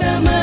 Lama